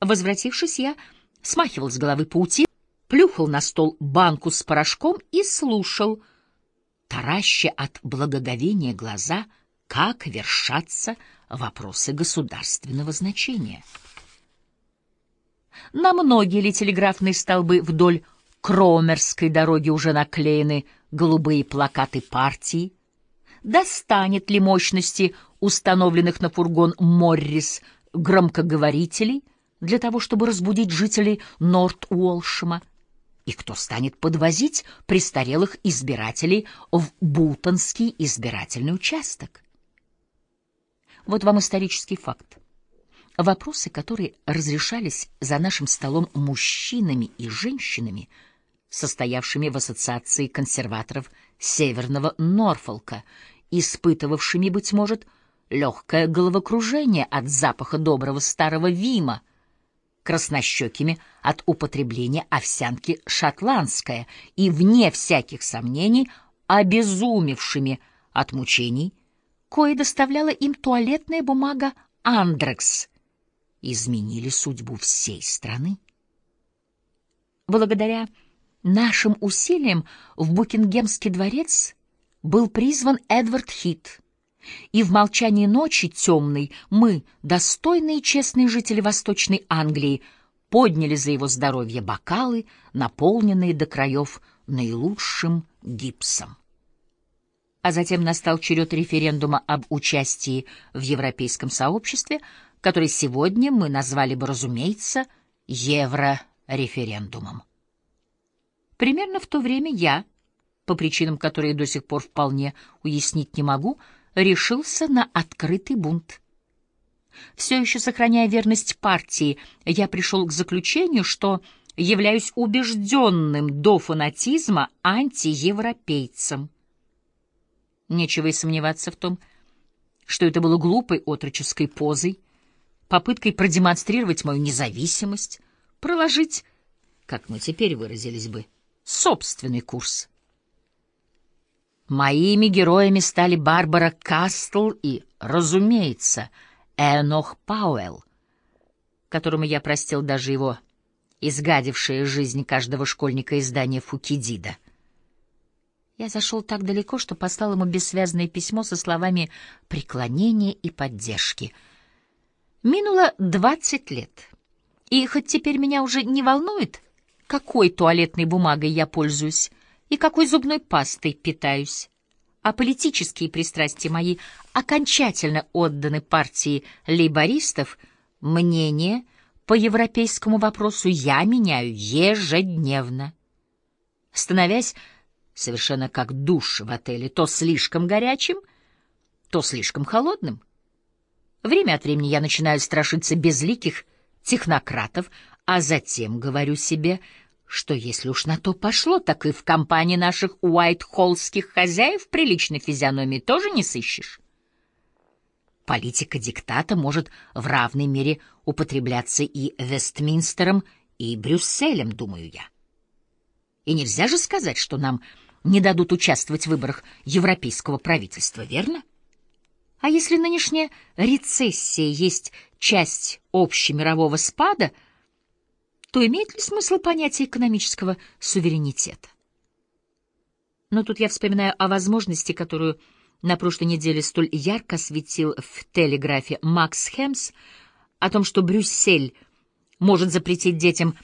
Возвратившись, я смахивал с головы паутину, плюхал на стол банку с порошком и слушал, тараща от благоговения глаза, как вершатся вопросы государственного значения. На многие ли телеграфные столбы вдоль Кромерской дороги уже наклеены голубые плакаты партии? Достанет ли мощности установленных на фургон Моррис громкоговорителей для того, чтобы разбудить жителей Норт-Уолшема? И кто станет подвозить престарелых избирателей в Бултонский избирательный участок? Вот вам исторический факт. Вопросы, которые разрешались за нашим столом мужчинами и женщинами, состоявшими в ассоциации консерваторов Северного Норфолка, испытывавшими, быть может, легкое головокружение от запаха доброго старого Вима, краснощекими от употребления овсянки шотландская и, вне всяких сомнений, обезумевшими от мучений, кое доставляла им туалетная бумага «Андрекс», изменили судьбу всей страны. Благодаря нашим усилиям в Букингемский дворец был призван Эдвард Хит, и в молчании ночи темной мы, достойные и честные жители Восточной Англии, подняли за его здоровье бокалы, наполненные до краев наилучшим гипсом. А затем настал черед референдума об участии в Европейском сообществе, который сегодня мы назвали бы, разумеется, еврореферендумом. Примерно в то время я, по причинам, которые до сих пор вполне уяснить не могу, решился на открытый бунт. Все еще сохраняя верность партии, я пришел к заключению, что являюсь убежденным до фанатизма антиевропейцем. Нечего и сомневаться в том, что это было глупой отроческой позой, попыткой продемонстрировать мою независимость, проложить, как мы теперь выразились бы, собственный курс. Моими героями стали Барбара Кастл и, разумеется, Энох Пауэлл, которому я простил даже его изгадившее жизнь каждого школьника издание Фукидида. Я зашел так далеко, что послал ему бессвязное письмо со словами преклонения и поддержки — Минуло двадцать лет, и хоть теперь меня уже не волнует, какой туалетной бумагой я пользуюсь и какой зубной пастой питаюсь, а политические пристрастия мои окончательно отданы партии лейбористов, мнение по европейскому вопросу я меняю ежедневно, становясь совершенно как душ в отеле, то слишком горячим, то слишком холодным. Время от времени я начинаю страшиться безликих технократов, а затем говорю себе, что если уж на то пошло, так и в компании наших уайт-холлских хозяев приличной физиономии тоже не сыщешь. Политика диктата может в равной мере употребляться и Вестминстером, и Брюсселем, думаю я. И нельзя же сказать, что нам не дадут участвовать в выборах европейского правительства, верно? А если нынешняя рецессия есть часть общемирового спада, то имеет ли смысл понятие экономического суверенитета? Но тут я вспоминаю о возможности, которую на прошлой неделе столь ярко осветил в телеграфе Макс Хемс, о том, что Брюссель может запретить детям